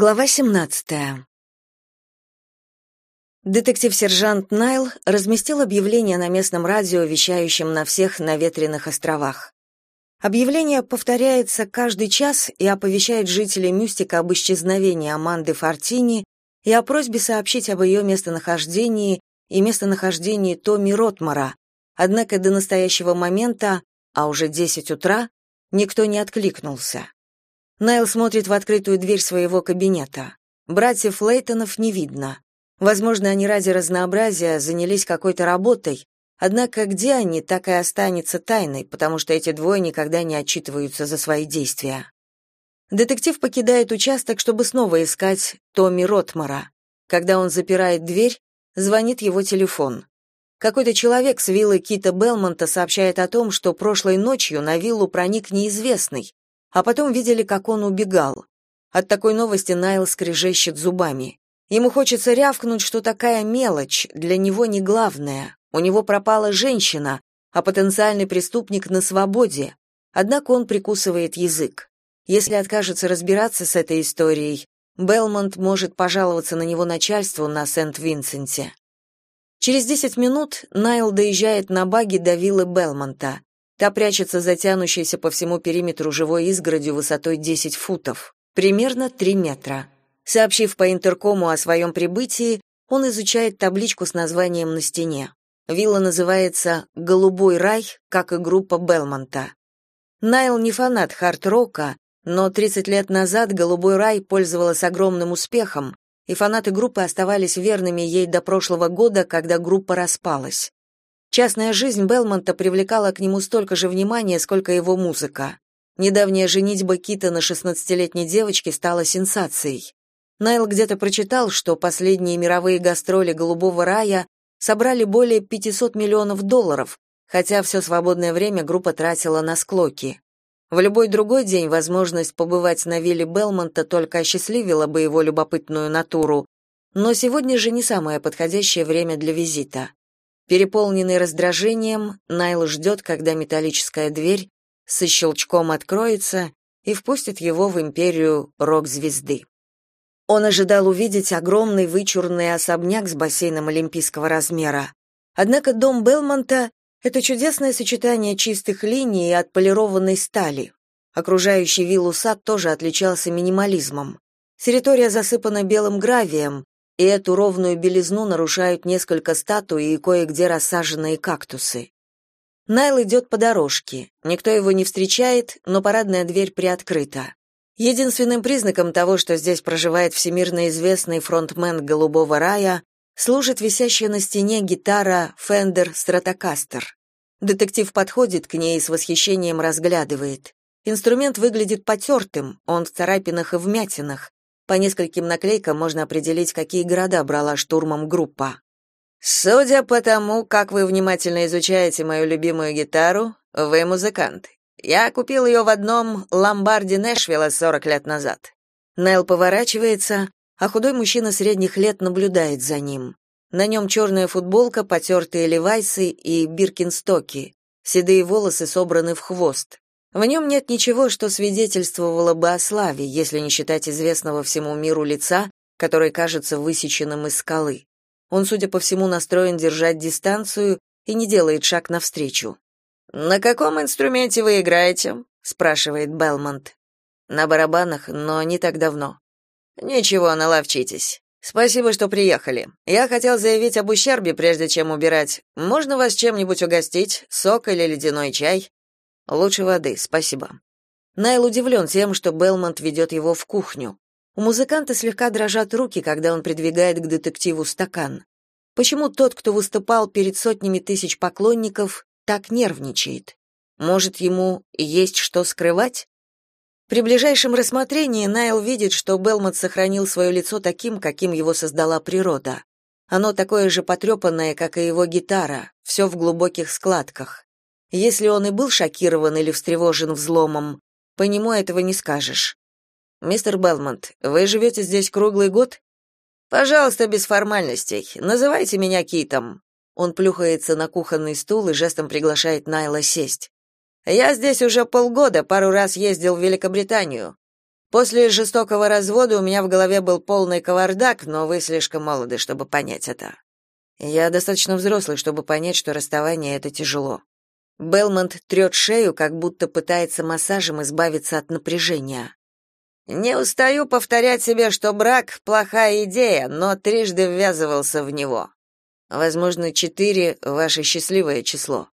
Глава 17. Детектив-сержант Найл разместил объявление на местном радио, вещающем на всех наветренных островах. Объявление повторяется каждый час и оповещает жителей Мюстика об исчезновении Аманды Фортини и о просьбе сообщить об ее местонахождении и местонахождении Томми Ротмара. Однако до настоящего момента, а уже 10 утра, никто не откликнулся. Найл смотрит в открытую дверь своего кабинета. Братьев Лейтонов не видно. Возможно, они ради разнообразия занялись какой-то работой, однако где они, так и останется тайной, потому что эти двое никогда не отчитываются за свои действия. Детектив покидает участок, чтобы снова искать Томми Ротмара. Когда он запирает дверь, звонит его телефон. Какой-то человек с виллы Кита Белмонта сообщает о том, что прошлой ночью на виллу проник неизвестный, а потом видели, как он убегал. От такой новости Найл скрежещет зубами. Ему хочется рявкнуть, что такая мелочь для него не главная. У него пропала женщина, а потенциальный преступник на свободе. Однако он прикусывает язык. Если откажется разбираться с этой историей, Белмонт может пожаловаться на него начальству на Сент-Винсенте. Через 10 минут Найл доезжает на баги до виллы Белмонта. Та прячется за по всему периметру живой изгородью высотой 10 футов, примерно 3 метра. Сообщив по интеркому о своем прибытии, он изучает табличку с названием на стене. Вилла называется «Голубой рай», как и группа Белмонта. Найл не фанат хард-рока, но 30 лет назад «Голубой рай» пользовалась огромным успехом, и фанаты группы оставались верными ей до прошлого года, когда группа распалась. Частная жизнь Белмонта привлекала к нему столько же внимания, сколько его музыка. Недавняя женитьба Кита на 16-летней девочке стала сенсацией. Найл где-то прочитал, что последние мировые гастроли «Голубого рая» собрали более 500 миллионов долларов, хотя все свободное время группа тратила на склоки. В любой другой день возможность побывать на вилле Белмонта только осчастливила бы его любопытную натуру, но сегодня же не самое подходящее время для визита. Переполненный раздражением, Найл ждет, когда металлическая дверь со щелчком откроется и впустит его в империю рок-звезды. Он ожидал увидеть огромный вычурный особняк с бассейном олимпийского размера. Однако дом Белмонта — это чудесное сочетание чистых линий и отполированной стали. Окружающий виллу сад тоже отличался минимализмом. Территория засыпана белым гравием, и эту ровную белизну нарушают несколько статуй и кое-где рассаженные кактусы. Найл идет по дорожке. Никто его не встречает, но парадная дверь приоткрыта. Единственным признаком того, что здесь проживает всемирно известный фронтмен «Голубого рая», служит висящая на стене гитара Fender Stratocaster. Детектив подходит к ней и с восхищением разглядывает. Инструмент выглядит потертым, он в царапинах и вмятинах, по нескольким наклейкам можно определить, какие города брала штурмом группа. Судя по тому, как вы внимательно изучаете мою любимую гитару, вы музыкант. Я купил ее в одном ломбарде Нэшвилла 40 лет назад. Нел поворачивается, а худой мужчина средних лет наблюдает за ним. На нем черная футболка, потертые левайсы и биркинстоки. Седые волосы собраны в хвост. В нем нет ничего, что свидетельствовало бы о славе, если не считать известного всему миру лица, которое кажется высеченным из скалы. Он, судя по всему, настроен держать дистанцию и не делает шаг навстречу. «На каком инструменте вы играете?» — спрашивает Белмонт. «На барабанах, но не так давно». «Ничего, наловчитесь. Спасибо, что приехали. Я хотел заявить об ущербе, прежде чем убирать. Можно вас чем-нибудь угостить? Сок или ледяной чай?» Лучше воды, спасибо. Найл удивлен тем, что Белмонт ведет его в кухню. У музыканта слегка дрожат руки, когда он придвигает к детективу стакан. Почему тот, кто выступал перед сотнями тысяч поклонников, так нервничает? Может, ему есть что скрывать? При ближайшем рассмотрении Найл видит, что Белмонт сохранил свое лицо таким, каким его создала природа. Оно такое же потрепанное, как и его гитара, все в глубоких складках. Если он и был шокирован или встревожен взломом, по нему этого не скажешь. Мистер Белмонт, вы живете здесь круглый год? Пожалуйста, без формальностей. Называйте меня Китом. Он плюхается на кухонный стул и жестом приглашает Найла сесть. Я здесь уже полгода, пару раз ездил в Великобританию. После жестокого развода у меня в голове был полный кавардак, но вы слишком молоды, чтобы понять это. Я достаточно взрослый, чтобы понять, что расставание это тяжело. Белмонт трет шею, как будто пытается массажем избавиться от напряжения. Не устаю повторять себе, что брак плохая идея, но трижды ввязывался в него. Возможно, четыре ваше счастливое число.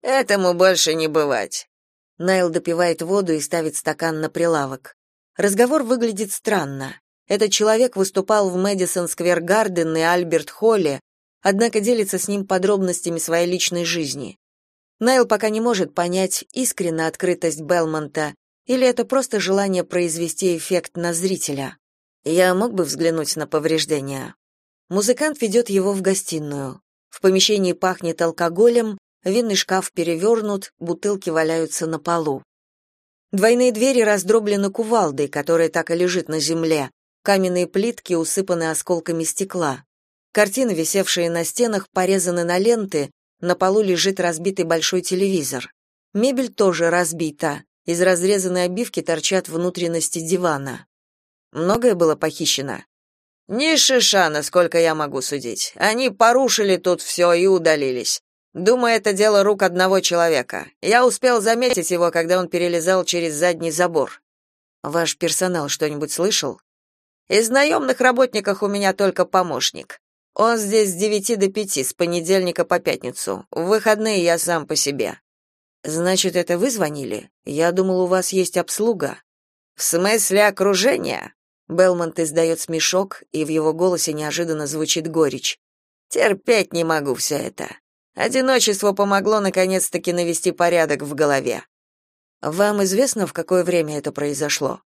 Этому больше не бывать. Найл допивает воду и ставит стакан на прилавок. Разговор выглядит странно. Этот человек выступал в Мэдисон Сквер Гарден и Альберт Холле, однако делится с ним подробностями своей личной жизни. Найл пока не может понять, искренна открытость Белмонта или это просто желание произвести эффект на зрителя. Я мог бы взглянуть на повреждения. Музыкант ведет его в гостиную. В помещении пахнет алкоголем, винный шкаф перевернут, бутылки валяются на полу. Двойные двери раздроблены кувалдой, которая так и лежит на земле. Каменные плитки усыпаны осколками стекла. Картины, висевшие на стенах, порезаны на ленты, на полу лежит разбитый большой телевизор. Мебель тоже разбита. Из разрезанной обивки торчат внутренности дивана. Многое было похищено. Ни шиша, насколько я могу судить. Они порушили тут все и удалились. Думаю, это дело рук одного человека. Я успел заметить его, когда он перелезал через задний забор. Ваш персонал что-нибудь слышал? Из наемных работников у меня только помощник. Он здесь с девяти до пяти, с понедельника по пятницу. В выходные я сам по себе. Значит, это вы звонили? Я думал, у вас есть обслуга. В смысле окружения? Белмонт издает смешок, и в его голосе неожиданно звучит горечь. Терпеть не могу все это. Одиночество помогло наконец-таки навести порядок в голове. Вам известно, в какое время это произошло?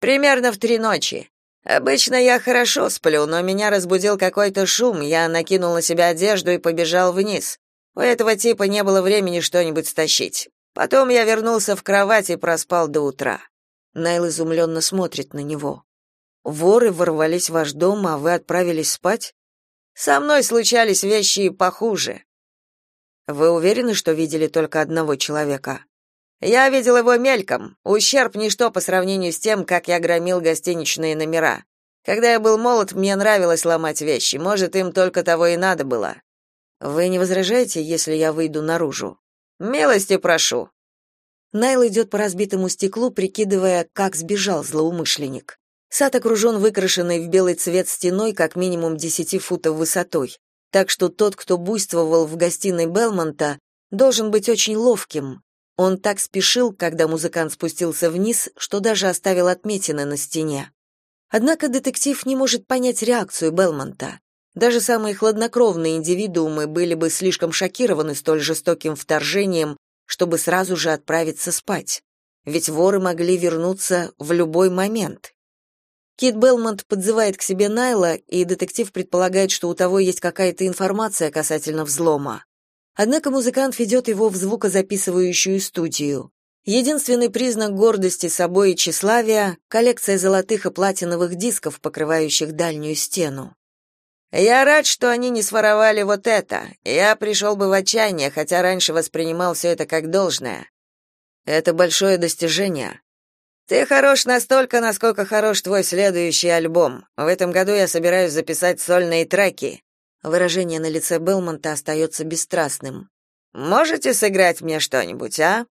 Примерно в три ночи. Обычно я хорошо сплю, но меня разбудил какой-то шум. Я накинул на себя одежду и побежал вниз. У этого типа не было времени что-нибудь стащить. Потом я вернулся в кровать и проспал до утра. Найл изумленно смотрит на него. Воры ворвались в ваш дом, а вы отправились спать? Со мной случались вещи похуже. Вы уверены, что видели только одного человека? Я видел его мельком. Ущерб ничто по сравнению с тем, как я громил гостиничные номера. Когда я был молод, мне нравилось ломать вещи. Может, им только того и надо было. Вы не возражаете, если я выйду наружу? Милости прошу. Найл идет по разбитому стеклу, прикидывая, как сбежал злоумышленник. Сад окружен выкрашенной в белый цвет стеной как минимум 10 футов высотой так что тот, кто буйствовал в гостиной Белмонта, должен быть очень ловким. Он так спешил, когда музыкант спустился вниз, что даже оставил отметины на стене. Однако детектив не может понять реакцию Белмонта. Даже самые хладнокровные индивидуумы были бы слишком шокированы столь жестоким вторжением, чтобы сразу же отправиться спать. Ведь воры могли вернуться в любой момент. Кит Белмонт подзывает к себе Найла, и детектив предполагает, что у того есть какая-то информация касательно взлома. Однако музыкант ведет его в звукозаписывающую студию. Единственный признак гордости собой и тщеславия — коллекция золотых и платиновых дисков, покрывающих дальнюю стену. «Я рад, что они не своровали вот это. Я пришел бы в отчаяние, хотя раньше воспринимал все это как должное. Это большое достижение. Ты хорош настолько, насколько хорош твой следующий альбом. В этом году я собираюсь записать сольные треки. Выражение на лице Белмонта остается бесстрастным. Можете сыграть мне что-нибудь, а?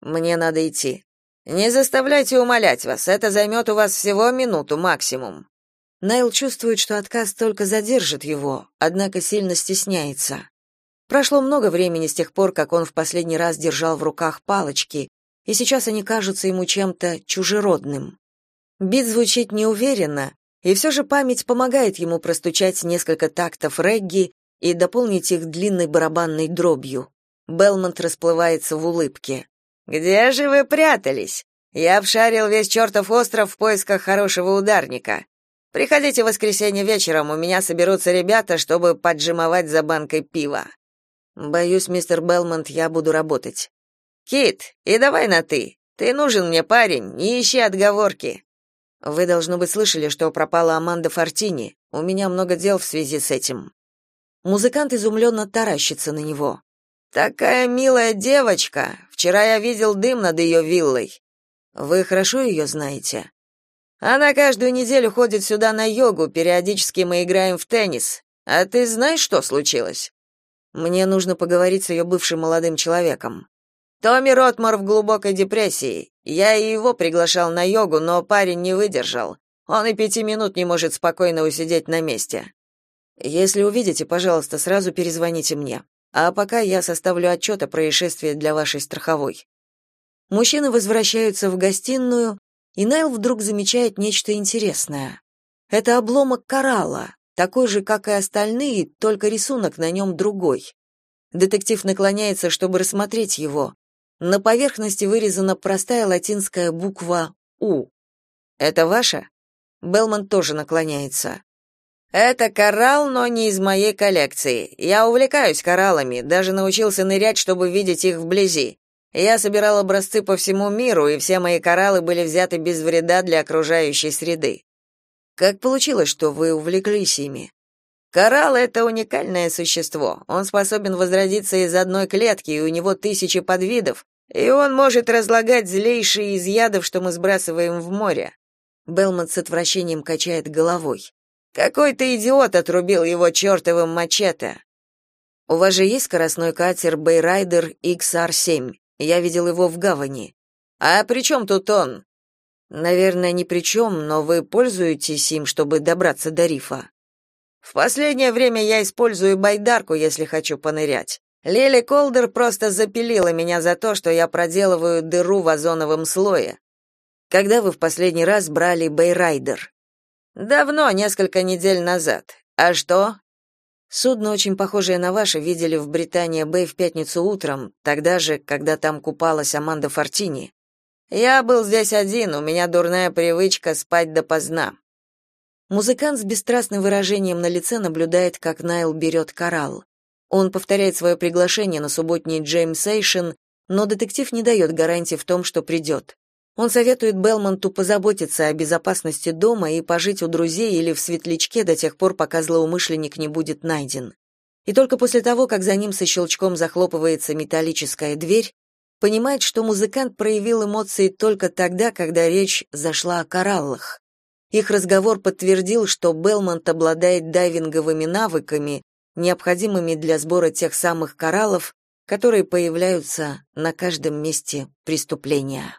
Мне надо идти. Не заставляйте умолять вас, это займет у вас всего минуту максимум. Найл чувствует, что отказ только задержит его, однако сильно стесняется. Прошло много времени с тех пор, как он в последний раз держал в руках палочки, и сейчас они кажутся ему чем-то чужеродным. Бит звучит неуверенно, и все же память помогает ему простучать несколько тактов регги и дополнить их длинной барабанной дробью. Белмонт расплывается в улыбке. «Где же вы прятались? Я обшарил весь чертов остров в поисках хорошего ударника. Приходите в воскресенье вечером, у меня соберутся ребята, чтобы поджимовать за банкой пива». «Боюсь, мистер Белмонт, я буду работать. Кит, и давай на ты. Ты нужен мне, парень, не ищи отговорки. Вы должно быть слышали, что пропала Аманда Фортини. У меня много дел в связи с этим. Музыкант изумленно таращится на него. Такая милая девочка. Вчера я видел дым над ее виллой. Вы хорошо ее знаете? Она каждую неделю ходит сюда на йогу, периодически мы играем в теннис. А ты знаешь, что случилось? Мне нужно поговорить с ее бывшим молодым человеком. Томми Ротмар в глубокой депрессии. Я и его приглашал на йогу, но парень не выдержал. Он и пяти минут не может спокойно усидеть на месте. Если увидите, пожалуйста, сразу перезвоните мне. А пока я составлю отчет о происшествии для вашей страховой. Мужчины возвращаются в гостиную, и Найл вдруг замечает нечто интересное. Это обломок коралла, такой же, как и остальные, только рисунок на нем другой. Детектив наклоняется, чтобы рассмотреть его. На поверхности вырезана простая латинская буква «У». «Это ваша?» Белмонт тоже наклоняется. «Это коралл, но не из моей коллекции. Я увлекаюсь кораллами, даже научился нырять, чтобы видеть их вблизи. Я собирал образцы по всему миру, и все мои кораллы были взяты без вреда для окружающей среды. Как получилось, что вы увлеклись ими? Коралл — это уникальное существо. Он способен возродиться из одной клетки, и у него тысячи подвидов, и он может разлагать злейшие из ядов, что мы сбрасываем в море. Белмонт с отвращением качает головой. Какой-то идиот отрубил его чертовым мачете. У вас же есть скоростной катер Bayrider XR-7. Я видел его в гавани. А при чем тут он? Наверное, ни при чем, но вы пользуетесь им, чтобы добраться до рифа. В последнее время я использую байдарку, если хочу понырять. Лили Колдер просто запилила меня за то, что я проделываю дыру в озоновом слое. Когда вы в последний раз брали Bayrider? Давно, несколько недель назад. А что? Судно, очень похожее на ваше, видели в Британии-Бэй в пятницу утром, тогда же, когда там купалась Аманда Фортини. Я был здесь один, у меня дурная привычка спать допоздна. Музыкант с бесстрастным выражением на лице наблюдает, как Найл берет коралл. Он повторяет свое приглашение на субботний джем-сейшн, но детектив не дает гарантии в том, что придет. Он советует Белмонту позаботиться о безопасности дома и пожить у друзей или в светлячке до тех пор, пока злоумышленник не будет найден. И только после того, как за ним со щелчком захлопывается металлическая дверь, понимает, что музыкант проявил эмоции только тогда, когда речь зашла о кораллах. Их разговор подтвердил, что Белмонт обладает дайвинговыми навыками, необходимыми для сбора тех самых кораллов, которые появляются на каждом месте преступления.